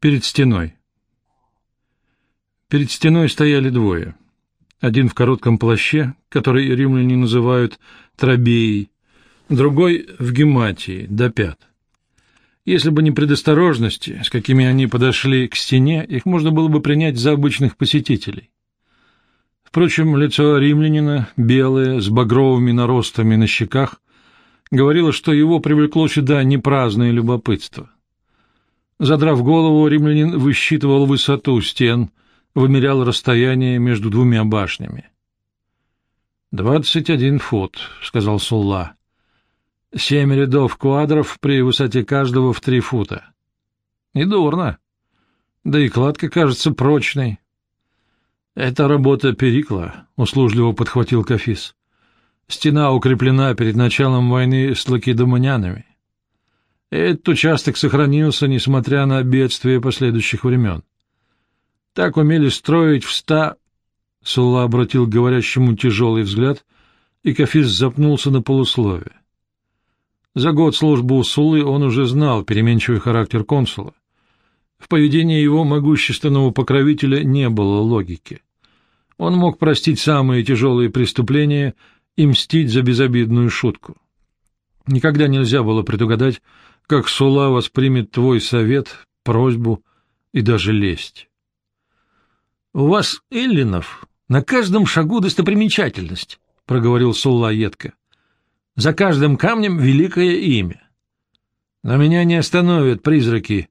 Перед стеной. Перед стеной стояли двое. Один в коротком плаще, который римляне называют трабеей, другой в гематии, до пят. Если бы не предосторожности, с какими они подошли к стене, их можно было бы принять за обычных посетителей. Впрочем, лицо римлянина, белое, с багровыми наростами на щеках, говорило, что его привлекло сюда не праздное любопытство — Задрав голову, римлянин высчитывал высоту стен, вымерял расстояние между двумя башнями. «Двадцать один фут», — сказал Сулла. «Семь рядов квадров при высоте каждого в три фута. Недурно. Да и кладка кажется прочной». «Это работа Перикла», — услужливо подхватил Кафис. «Стена укреплена перед началом войны с лакедомонянами. Этот участок сохранился, несмотря на бедствия последующих времен. Так умели строить в ста... Сулла обратил к говорящему тяжелый взгляд, и Кафис запнулся на полусловие. За год службы у Суллы он уже знал переменчивый характер консула. В поведении его могущественного покровителя не было логики. Он мог простить самые тяжелые преступления и мстить за безобидную шутку. Никогда нельзя было предугадать, как Сула воспримет твой совет, просьбу и даже лесть. — У вас, Эллинов, на каждом шагу достопримечательность, — проговорил Сула едко. — За каждым камнем великое имя. Но меня не остановят призраки.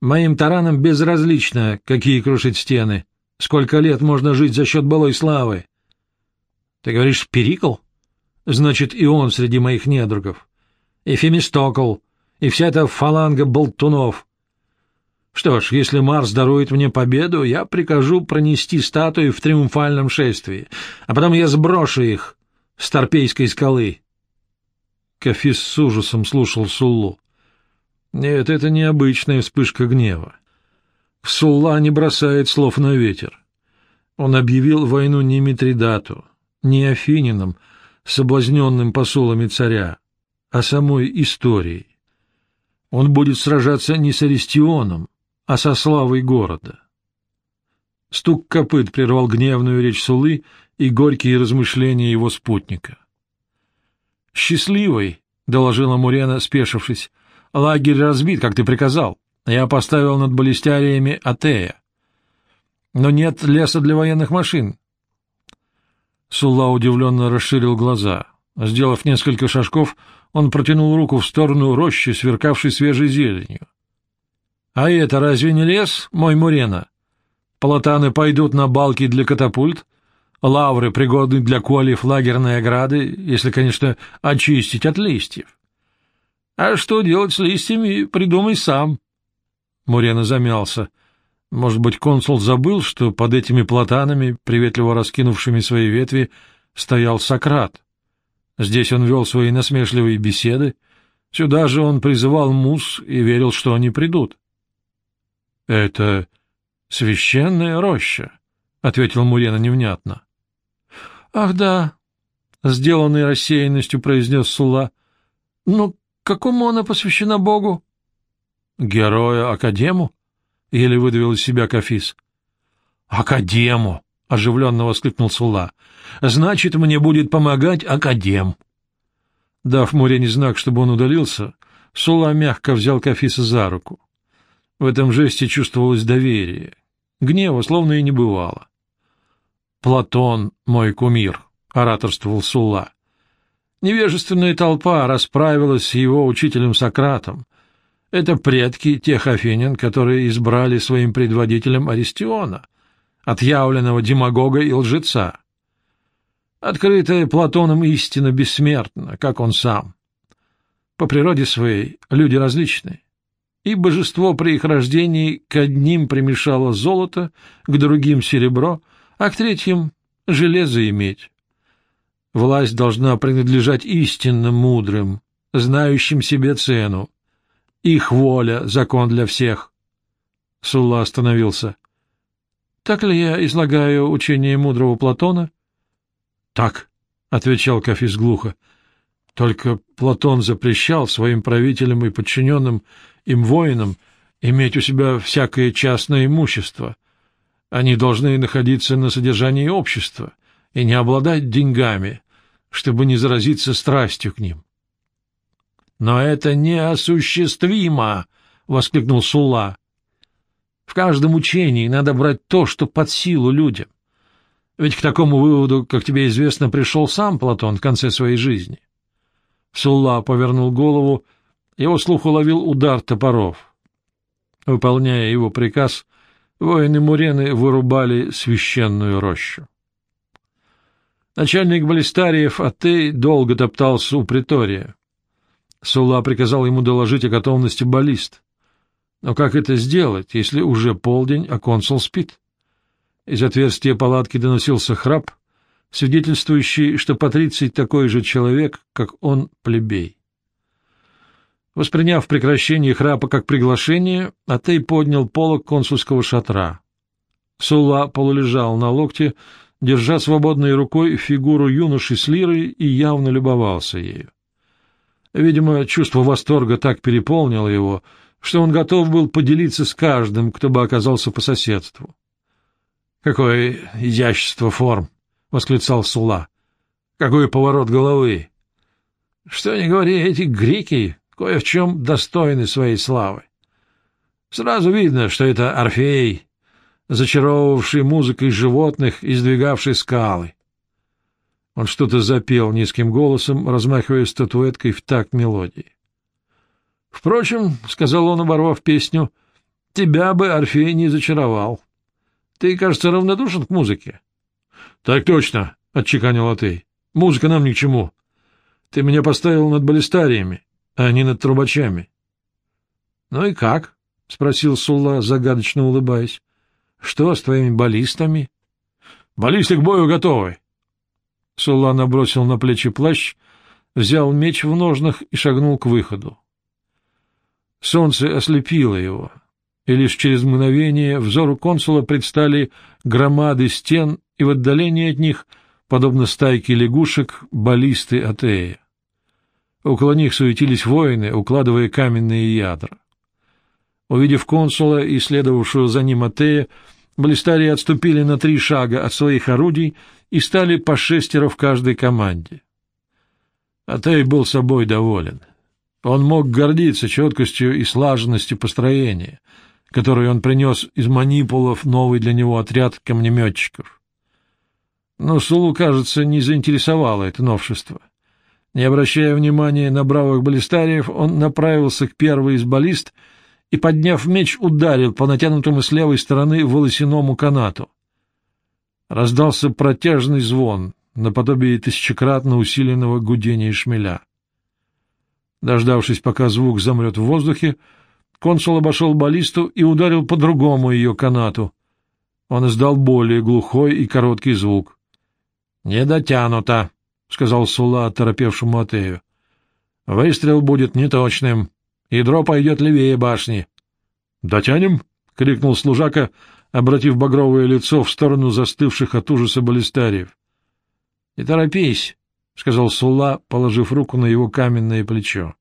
Моим таранам безразлично, какие крушить стены, сколько лет можно жить за счет былой славы. Ты говоришь, Перикл? Значит, и он среди моих недругов. И Фемистокл, и вся эта фаланга болтунов. Что ж, если Марс дарует мне победу, я прикажу пронести статуи в триумфальном шествии, а потом я сброшу их с Торпейской скалы. Кафис с ужасом слушал Суллу. Нет, это необычная вспышка гнева. Сулла не бросает слов на ветер. Он объявил войну не Митридату, не Афининам, соблазненным посолами царя, а самой историей. Он будет сражаться не с Аристионом, а со славой города. Стук копыт прервал гневную речь Сулы и горькие размышления его спутника. «Счастливый», — доложила Мурена, спешившись, — «лагерь разбит, как ты приказал. Я поставил над баллистяриями Атея. Но нет леса для военных машин». Сула удивленно расширил глаза. Сделав несколько шажков, он протянул руку в сторону рощи, сверкавшей свежей зеленью. — А это разве не лес, мой Мурена? Платаны пойдут на балки для катапульт, лавры пригодны для куалев лагерной ограды, если, конечно, очистить от листьев. А что делать с листьями, придумай сам. Мурена замялся. Может быть, консул забыл, что под этими платанами, приветливо раскинувшими свои ветви, стоял Сократ — Здесь он вел свои насмешливые беседы, сюда же он призывал мус и верил, что они придут. — Это священная роща, — ответил Мурена невнятно. — Ах да, — сделанной рассеянностью произнес Сула. — Ну, какому она посвящена Богу? — Героя Академу? — еле выдавил из себя Кафис. — Академу! — оживленно воскликнул Сула. — Значит, мне будет помогать Академ. Дав Мурене знак, чтобы он удалился, Сула мягко взял Кафиса за руку. В этом жесте чувствовалось доверие. Гнева словно и не бывало. — Платон, мой кумир, — ораторствовал Сула. Невежественная толпа расправилась с его учителем Сократом. Это предки тех афинян, которые избрали своим предводителем Аристиона — отъявленного демагога и лжеца. Открытая Платоном истина бессмертна, как он сам. По природе своей люди различны, и божество при их рождении к одним примешало золото, к другим — серебро, а к третьим — железо и медь. Власть должна принадлежать истинно мудрым, знающим себе цену. Их воля — закон для всех. Сулла остановился — так ли я излагаю учение мудрого Платона? — Так, — отвечал Кафис глухо. Только Платон запрещал своим правителям и подчиненным им воинам иметь у себя всякое частное имущество. Они должны находиться на содержании общества и не обладать деньгами, чтобы не заразиться страстью к ним. — Но это неосуществимо! — воскликнул Сула. — В каждом учении надо брать то, что под силу людям. Ведь к такому выводу, как тебе известно, пришел сам Платон в конце своей жизни. Сулла повернул голову, его слух уловил удар топоров. Выполняя его приказ, воины Мурены вырубали священную рощу. Начальник баллистариев Атей долго топтался у притория. Сула приказал ему доложить о готовности баллист. Но как это сделать, если уже полдень, а консул спит? Из отверстия палатки доносился храп, свидетельствующий, что Патриций такой же человек, как он, плебей. Восприняв прекращение храпа как приглашение, Атей поднял полог консульского шатра. Сула полулежал на локте, держа свободной рукой фигуру юноши с лирой и явно любовался ею. Видимо, чувство восторга так переполнило его, что он готов был поделиться с каждым, кто бы оказался по соседству. Какое изящество форм! — восклицал Сула. — Какой поворот головы! Что не говори, эти греки кое в чем достойны своей славы. Сразу видно, что это Орфей, зачаровывавший музыкой животных и сдвигавший скалы. Он что-то запел низким голосом, размахивая статуэткой в такт мелодии. — Впрочем, — сказал он, оборвав песню, — тебя бы Орфей не зачаровал. Ты, кажется, равнодушен к музыке. — Так точно, — отчеканил Атей. — Музыка нам ни к чему. Ты меня поставил над баллистариями, а не над трубачами. — Ну и как? — спросил Сулла, загадочно улыбаясь. — Что с твоими баллистами? — Баллисты к бою готовы. Сулла набросил на плечи плащ, взял меч в ножнах и шагнул к выходу. Солнце ослепило его и лишь через мгновение взору консула предстали громады стен и в отдалении от них, подобно стайке лягушек, баллисты Атея. Около них суетились воины, укладывая каменные ядра. Увидев консула и следовавшего за ним Атея, баллистарии отступили на три шага от своих орудий и стали по шестеро в каждой команде. Атей был собой доволен. Он мог гордиться четкостью и слаженностью построения — который он принес из манипулов новый для него отряд камнеметчиков. Но Сулу, кажется, не заинтересовало это новшество. Не обращая внимания на бравых баллистариев, он направился к первой из баллист и, подняв меч, ударил по натянутому с левой стороны волосяному канату. Раздался протяжный звон, наподобие тысячекратно усиленного гудения шмеля. Дождавшись, пока звук замрет в воздухе, Консул обошел баллисту и ударил по другому ее канату. Он издал более глухой и короткий звук. — Не дотянуто, — сказал Сула оторопевшему Атею. — Выстрел будет неточным. Ядро пойдет левее башни. — Дотянем? — крикнул служака, обратив багровое лицо в сторону застывших от ужаса баллистариев. — Не торопись, — сказал Сула, положив руку на его каменное плечо.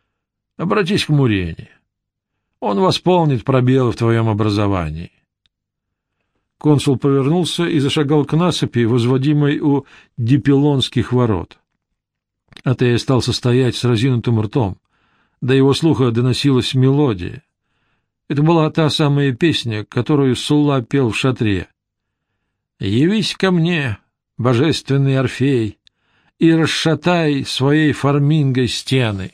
— Обратись к Мурене. Он восполнит пробелы в твоем образовании. Консул повернулся и зашагал к насыпи, возводимой у Дипилонских ворот. Атея стал состоять с разинутым ртом. До его слуха доносилась мелодия. Это была та самая песня, которую Сулла пел в шатре. «Явись ко мне, божественный Орфей, и расшатай своей формингой стены».